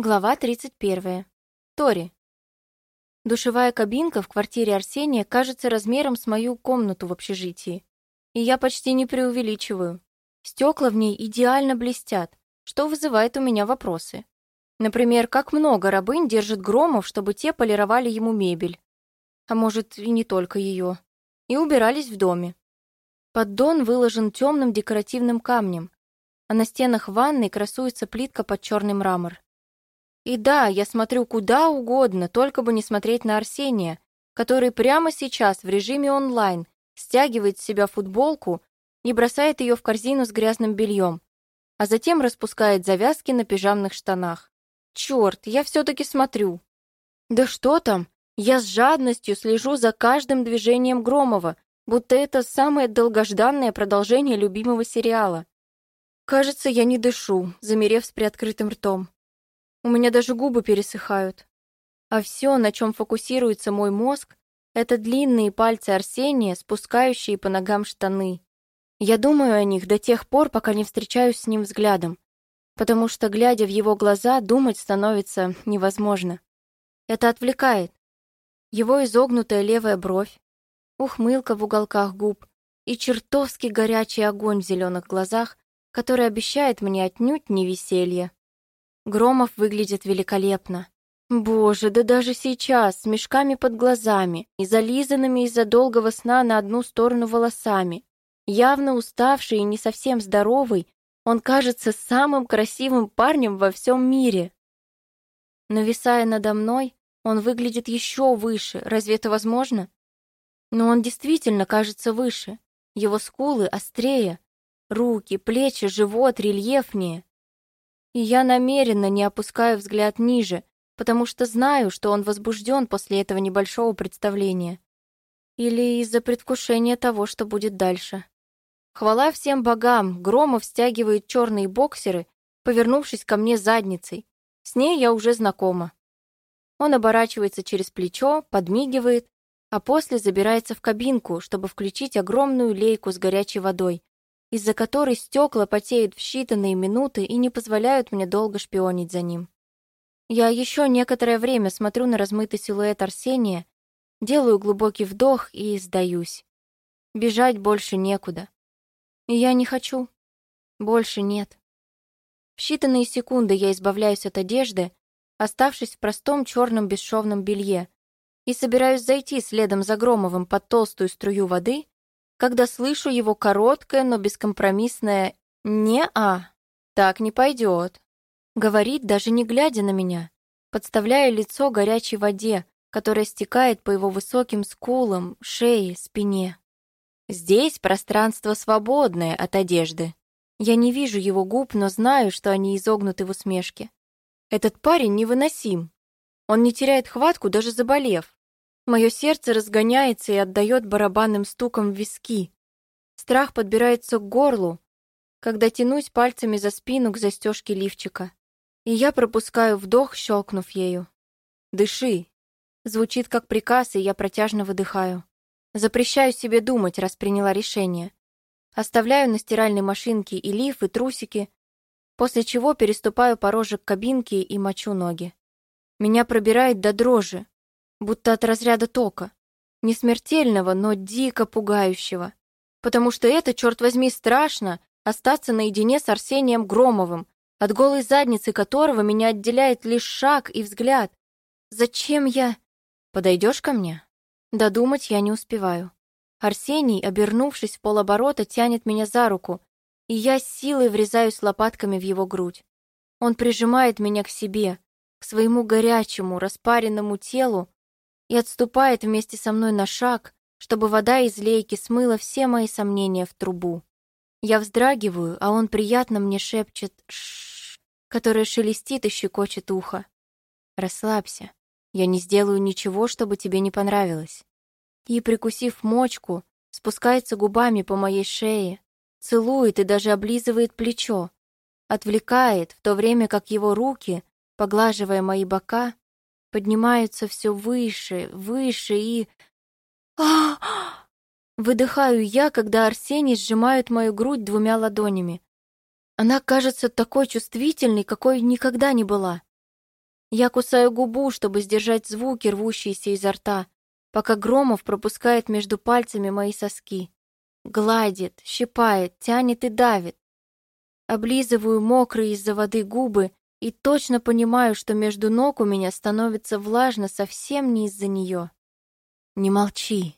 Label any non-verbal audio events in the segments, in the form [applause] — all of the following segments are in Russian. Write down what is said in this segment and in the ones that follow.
Глава 31. Тори. Душевая кабинка в квартире Арсения кажется размером с мою комнату в общежитии. И я почти не преувеличиваю. Стекла в ней идеально блестят, что вызывает у меня вопросы. Например, как много рабынь держит Громов, чтобы те полировали ему мебель. А может, и не только ее. И убирались в доме. Поддон выложен темным декоративным камнем, а на стенах ванной красуется плитка под черный мрамор. И да, я смотрю куда угодно, только бы не смотреть на Арсения, который прямо сейчас в режиме онлайн стягивает с себя футболку и бросает ее в корзину с грязным бельем, а затем распускает завязки на пижамных штанах. Черт, я все-таки смотрю. Да что там, я с жадностью слежу за каждым движением Громова, будто это самое долгожданное продолжение любимого сериала. Кажется, я не дышу, замерев с приоткрытым ртом. У меня даже губы пересыхают. А все, на чем фокусируется мой мозг, это длинные пальцы Арсения, спускающие по ногам штаны. Я думаю о них до тех пор, пока не встречаюсь с ним взглядом, потому что, глядя в его глаза, думать становится невозможно. Это отвлекает. Его изогнутая левая бровь, ухмылка в уголках губ и чертовски горячий огонь в зеленых глазах, который обещает мне отнюдь не веселье. Громов выглядит великолепно. Боже, да даже сейчас, с мешками под глазами и зализанными из-за долгого сна на одну сторону волосами, явно уставший и не совсем здоровый, он кажется самым красивым парнем во всем мире. Нависая надо мной, он выглядит еще выше, разве это возможно? Но он действительно кажется выше. Его скулы острее, руки, плечи, живот рельефнее. И я намеренно не опускаю взгляд ниже, потому что знаю, что он возбужден после этого небольшого представления. Или из-за предвкушения того, что будет дальше. Хвала всем богам, Громов стягивает черные боксеры, повернувшись ко мне задницей. С ней я уже знакома. Он оборачивается через плечо, подмигивает, а после забирается в кабинку, чтобы включить огромную лейку с горячей водой, из-за которой стекла потеют в считанные минуты и не позволяют мне долго шпионить за ним. Я еще некоторое время смотрю на размытый силуэт Арсения, делаю глубокий вдох и сдаюсь. Бежать больше некуда. И я не хочу. Больше нет. В считанные секунды я избавляюсь от одежды, оставшись в простом черном бесшовном белье, и собираюсь зайти следом за Громовым под толстую струю воды, когда слышу его короткое, но бескомпромиссное «не-а». Так не пойдет. Говорит, даже не глядя на меня, подставляя лицо горячей воде, которая стекает по его высоким скулам, шее, спине. Здесь пространство свободное от одежды. Я не вижу его губ, но знаю, что они изогнуты в усмешке. Этот парень невыносим. Он не теряет хватку, даже заболев. Мое сердце разгоняется и отдает барабанным стуком в виски. Страх подбирается к горлу, когда тянусь пальцами за спину к застежке лифчика. И я пропускаю вдох, щелкнув ею. «Дыши!» Звучит как приказ, и я протяжно выдыхаю. Запрещаю себе думать, раз приняла решение. Оставляю на стиральной машинке и лиф, и трусики, после чего переступаю порожек кабинки и мочу ноги. Меня пробирает до дрожи, будто от разряда тока. Не смертельного, но дико пугающего. Потому что это, черт возьми, страшно остаться наедине с Арсением Громовым, от голой задницы которого меня отделяет лишь шаг и взгляд. Зачем я... Подойдешь ко мне? Додумать я не успеваю. Арсений, обернувшись в полоборота, тянет меня за руку, и я с силой врезаюсь лопатками в его грудь. Он прижимает меня к себе, к своему горячему, распаренному телу, и отступает вместе со мной на шаг, чтобы вода из лейки смыла все мои сомнения в трубу. Я вздрагиваю, а он приятно мне шепчет «шшш», которое шелестит и щекочет ухо. «Расслабься, я не сделаю ничего, чтобы тебе не понравилось». И, прикусив мочку, спускается губами по моей шее, целует и даже облизывает плечо, отвлекает, в то время как его руки, поглаживая мои бока, поднимаются все выше, выше и... [gasps] Выдыхаю я, когда Арсений сжимает мою грудь двумя ладонями. Она кажется такой чувствительной, какой никогда не была. Я кусаю губу, чтобы сдержать звуки, рвущиеся изо рта, пока Громов пропускает между пальцами мои соски. Гладит, щипает, тянет и давит. Облизываю мокрые из-за воды губы и точно понимаю, что между ног у меня становится влажно совсем не из-за нее. «Не молчи».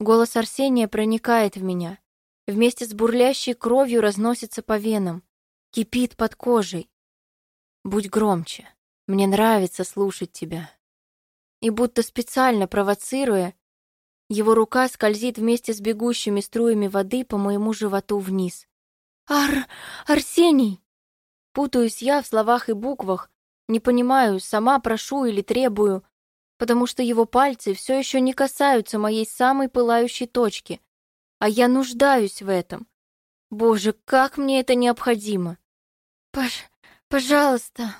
Голос Арсения проникает в меня. Вместе с бурлящей кровью разносится по венам. Кипит под кожей. Будь громче. Мне нравится слушать тебя. И будто специально провоцируя, его рука скользит вместе с бегущими струями воды по моему животу вниз. «Ар... Арсений!» Путаюсь я в словах и буквах, не понимаю, сама прошу или требую, потому что его пальцы все еще не касаются моей самой пылающей точки, а я нуждаюсь в этом. Боже, как мне это необходимо! Пож... пожалуйста!»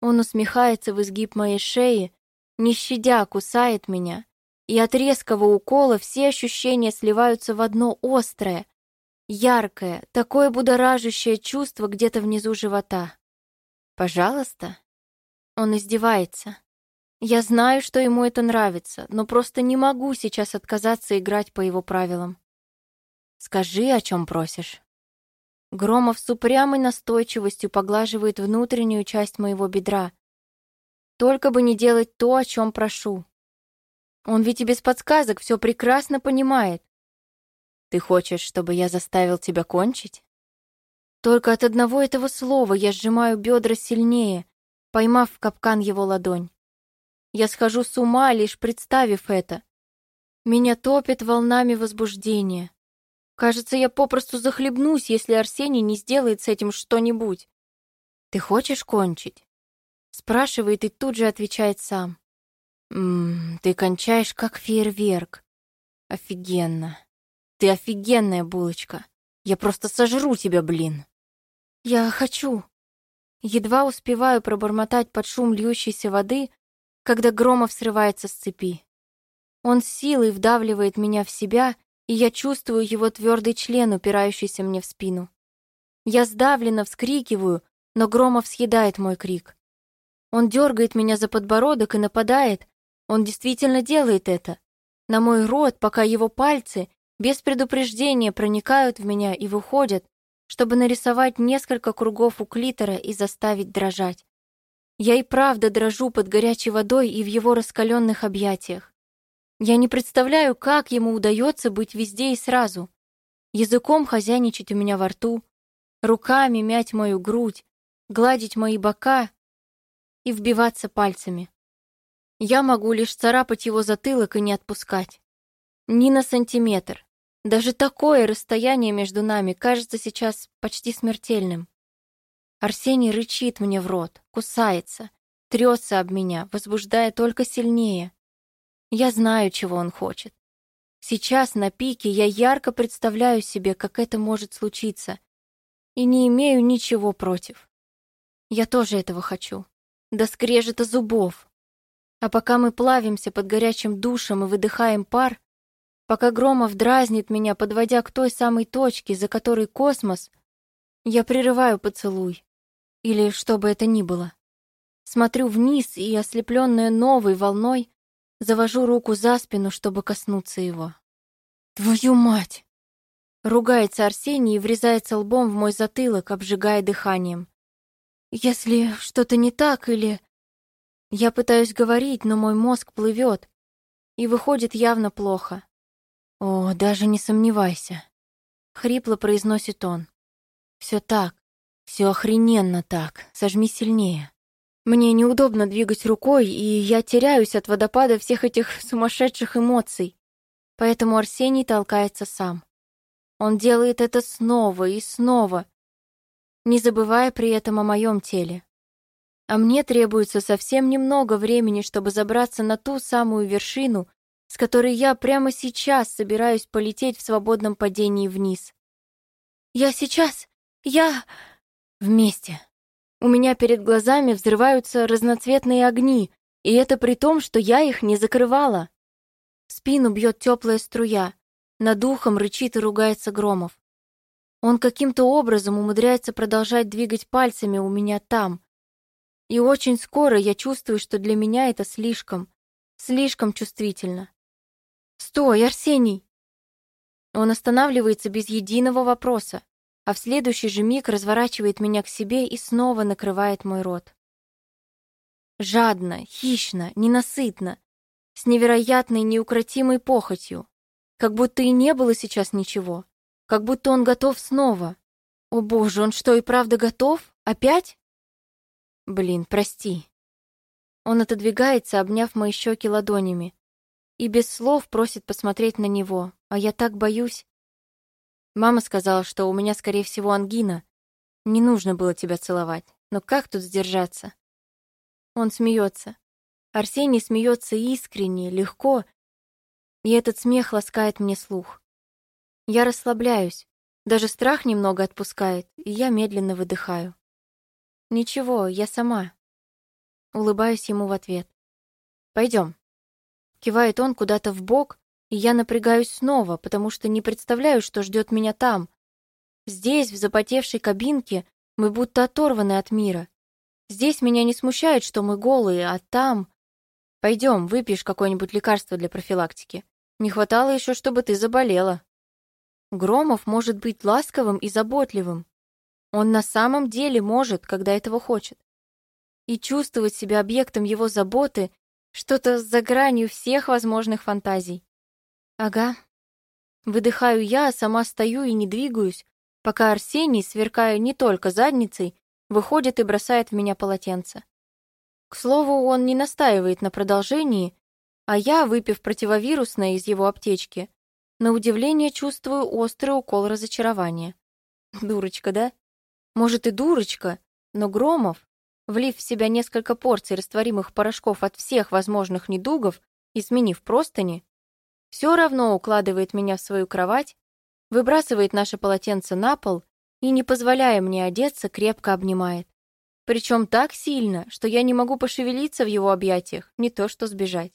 Он усмехается в изгиб моей шеи, не щадя кусает меня, и от резкого укола все ощущения сливаются в одно острое, яркое, такое будоражащее чувство где-то внизу живота. «Пожалуйста?» Он издевается. Я знаю, что ему это нравится, но просто не могу сейчас отказаться играть по его правилам. «Скажи, о чем просишь?» Громов с упрямой настойчивостью поглаживает внутреннюю часть моего бедра. Только бы не делать то, о чем прошу. Он ведь и без подсказок все прекрасно понимает. Ты хочешь, чтобы я заставил тебя кончить? Только от одного этого слова я сжимаю бедра сильнее, поймав в капкан его ладонь. Я схожу с ума, лишь представив это. Меня топит волнами возбуждения. Кажется, я попросту захлебнусь, если Арсений не сделает с этим что-нибудь. «Ты хочешь кончить?» Спрашивает и тут же отвечает сам. Ммм, ты кончаешь как фейерверк. Офигенно. Ты офигенная булочка. Я просто сожру тебя, блин. Я хочу. Едва успеваю пробормотать под шум льющейся воды, когда Громов срывается с цепи. Он силой вдавливает меня в себя, и я чувствую его твердый член, упирающийся мне в спину. Я сдавленно вскрикиваю, но Громов съедает мой крик. Он дергает меня за подбородок и нападает, он действительно делает это. На мой рот, пока его пальцы без предупреждения проникают в меня и выходят, чтобы нарисовать несколько кругов у клитора и заставить дрожать. Я и правда дрожу под горячей водой и в его раскаленных объятиях. Я не представляю, как ему удается быть везде и сразу. Языком хозяйничать у меня во рту, руками мять мою грудь, гладить мои бока и вбиваться пальцами. Я могу лишь царапать его затылок и не отпускать. Ни на сантиметр. Даже такое расстояние между нами кажется сейчас почти смертельным. Арсений рычит мне в рот, кусается, трется об меня, возбуждая только сильнее. Я знаю, чего он хочет. Сейчас на пике я ярко представляю себе, как это может случиться, и не имею ничего против. Я тоже этого хочу. До скрежета зубов, а пока мы плавимся под горячим душем и выдыхаем пар, пока Громов дразнит меня, подводя к той самой точке, за которой космос, я прерываю поцелуй. Или что бы это ни было. Смотрю вниз и, ослепленная новой волной, завожу руку за спину, чтобы коснуться его. «Твою мать!» Ругается Арсений и врезается лбом в мой затылок, обжигая дыханием. «Если что-то не так или...» Я пытаюсь говорить, но мой мозг плывет, и выходит явно плохо. «О, даже не сомневайся», — хрипло произносит он. «Все так, все охрененно так, сожми сильнее». Мне неудобно двигать рукой, и я теряюсь от водопада всех этих сумасшедших эмоций. Поэтому Арсений толкается сам. Он делает это снова и снова, не забывая при этом о моем теле. А мне требуется совсем немного времени, чтобы забраться на ту самую вершину, с которой я прямо сейчас собираюсь полететь в свободном падении вниз. Я сейчас... Я... Вместе. У меня перед глазами взрываются разноцветные огни, и это при том, что я их не закрывала. В спину бьет теплая струя, над духом рычит и ругается Громов. Он каким-то образом умудряется продолжать двигать пальцами у меня там, И очень скоро я чувствую, что для меня это слишком, слишком чувствительно. «Стой, Арсений!» Он останавливается без единого вопроса, а в следующий же миг разворачивает меня к себе и снова накрывает мой рот. Жадно, хищно, ненасытно, с невероятной неукротимой похотью, как будто и не было сейчас ничего, как будто он готов снова. О боже, он что, и правда готов? Опять? Блин, прости. Он отодвигается, обняв мои щеки ладонями, и без слов просит посмотреть на него, а я так боюсь. Мама сказала, что у меня, скорее всего, ангина. Не нужно было тебя целовать, но как тут сдержаться? Он смеется. Арсений смеется искренне, легко, и этот смех ласкает мне слух. Я расслабляюсь, даже страх немного отпускает, и я медленно выдыхаю. «Ничего, я сама». Улыбаюсь ему в ответ. Пойдем. Кивает он куда-то в бок, и я напрягаюсь снова, потому что не представляю, что ждет меня там. Здесь, в запотевшей кабинке, мы будто оторваны от мира. Здесь меня не смущает, что мы голые, а там... Пойдем, выпьешь какое-нибудь лекарство для профилактики. Не хватало еще, чтобы ты заболела. Громов может быть ласковым и заботливым, он на самом деле может, когда этого хочет. И чувствовать себя объектом его заботы что-то за гранью всех возможных фантазий. Ага. Выдыхаю я, а сама стою и не двигаюсь, пока Арсений, сверкая не только задницей, выходит и бросает в меня полотенце. К слову, он не настаивает на продолжении, а я, выпив противовирусное из его аптечки, на удивление чувствую острый укол разочарования. Дурочка, да? Может и дурочка, но Громов, влив в себя несколько порций растворимых порошков от всех возможных недугов и сменив простыни, все равно укладывает меня в свою кровать, выбрасывает наше полотенце на пол и, не позволяя мне одеться, крепко обнимает. Причем так сильно, что я не могу пошевелиться в его объятиях, не то что сбежать.